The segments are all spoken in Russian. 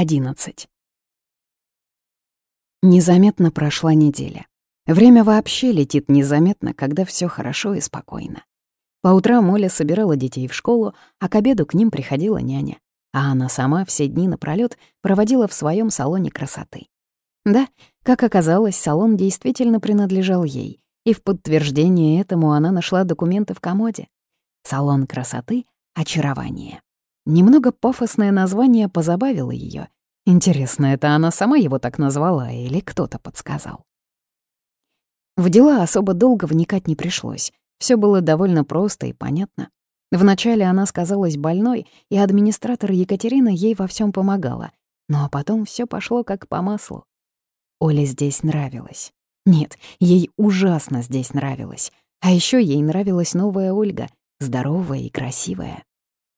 11. Незаметно прошла неделя. Время вообще летит незаметно, когда все хорошо и спокойно. По утрам Оля собирала детей в школу, а к обеду к ним приходила няня. А она сама все дни напролёт проводила в своем салоне красоты. Да, как оказалось, салон действительно принадлежал ей, и в подтверждение этому она нашла документы в комоде. Салон красоты — очарование. Немного пафосное название позабавило ее. Интересно, это она сама его так назвала или кто-то подсказал? В дела особо долго вникать не пришлось. Все было довольно просто и понятно. Вначале она сказалась больной, и администратор Екатерина ей во всем помогала. Ну а потом все пошло как по маслу. Оле здесь нравилось. Нет, ей ужасно здесь нравилось. А еще ей нравилась новая Ольга, здоровая и красивая.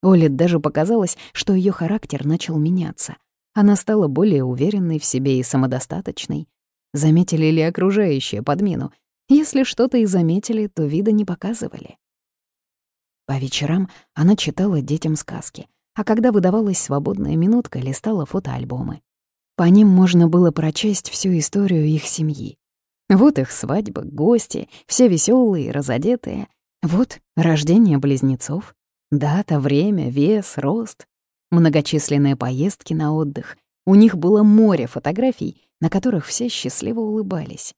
Оле даже показалось, что ее характер начал меняться. Она стала более уверенной в себе и самодостаточной. Заметили ли окружающие подмену? Если что-то и заметили, то вида не показывали. По вечерам она читала детям сказки, а когда выдавалась свободная минутка, листала фотоальбомы. По ним можно было прочесть всю историю их семьи. Вот их свадьба, гости, все веселые, разодетые. Вот рождение близнецов, Дата, время, вес, рост, многочисленные поездки на отдых. У них было море фотографий, на которых все счастливо улыбались.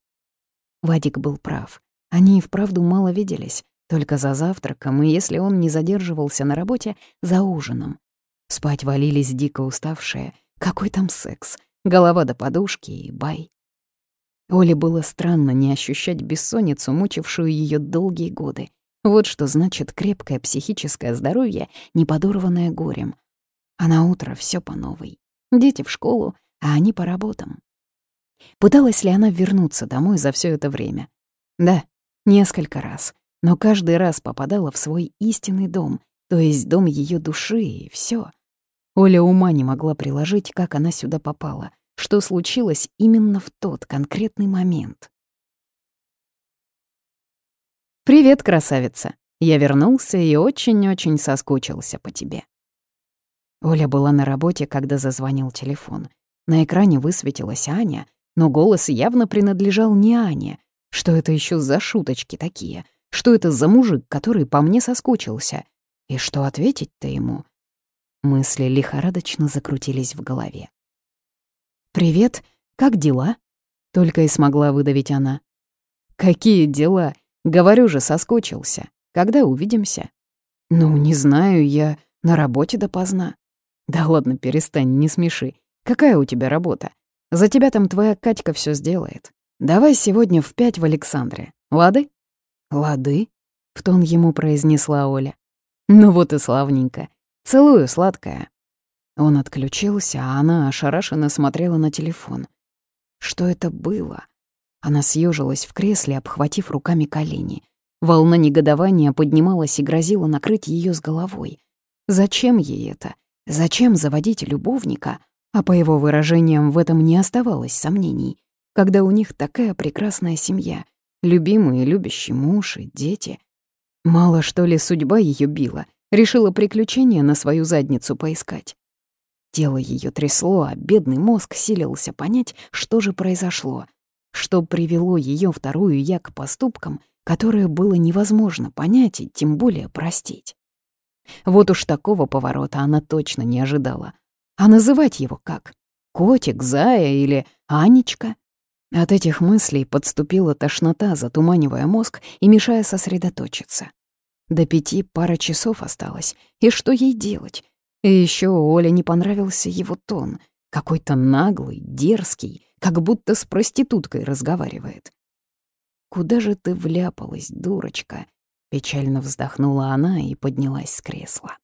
Вадик был прав. Они и вправду мало виделись, только за завтраком, и если он не задерживался на работе, за ужином. Спать валились дико уставшие. Какой там секс? Голова до подушки и бай. Оле было странно не ощущать бессонницу, мучившую ее долгие годы. Вот что значит крепкое психическое здоровье, не подорванное горем. А на утро все по новой. Дети в школу, а они по работам. Пыталась ли она вернуться домой за все это время? Да, несколько раз. Но каждый раз попадала в свой истинный дом, то есть дом ее души, и все. Оля ума не могла приложить, как она сюда попала, что случилось именно в тот конкретный момент. «Привет, красавица. Я вернулся и очень-очень соскучился по тебе». Оля была на работе, когда зазвонил телефон. На экране высветилась Аня, но голос явно принадлежал не Ане. Что это еще за шуточки такие? Что это за мужик, который по мне соскучился? И что ответить-то ему? Мысли лихорадочно закрутились в голове. «Привет, как дела?» — только и смогла выдавить она. «Какие дела? Говорю же, соскучился. Когда увидимся? Ну, не знаю, я на работе допоздна. Да ладно, перестань, не смеши. Какая у тебя работа? За тебя там твоя Катька все сделает. Давай сегодня в пять в Александре. Лады? Лады? В тон ему произнесла Оля. Ну вот и славненько. Целую, сладкая. Он отключился, а она ошарашенно смотрела на телефон. Что это было? Она съежилась в кресле, обхватив руками колени. Волна негодования поднималась и грозила накрыть ее с головой. Зачем ей это? Зачем заводить любовника? А по его выражениям в этом не оставалось сомнений. Когда у них такая прекрасная семья, любимый и любящий муж и дети. Мало что ли судьба ее била, решила приключения на свою задницу поискать. Тело ее трясло, а бедный мозг силился понять, что же произошло — что привело ее вторую я к поступкам, которые было невозможно понять и тем более простить. Вот уж такого поворота она точно не ожидала. А называть его как? Котик, Зая или Анечка? От этих мыслей подступила тошнота, затуманивая мозг и мешая сосредоточиться. До пяти пара часов осталось, и что ей делать? И еще Оле не понравился его тон, какой-то наглый, дерзкий, как будто с проституткой разговаривает. «Куда же ты вляпалась, дурочка?» — печально вздохнула она и поднялась с кресла.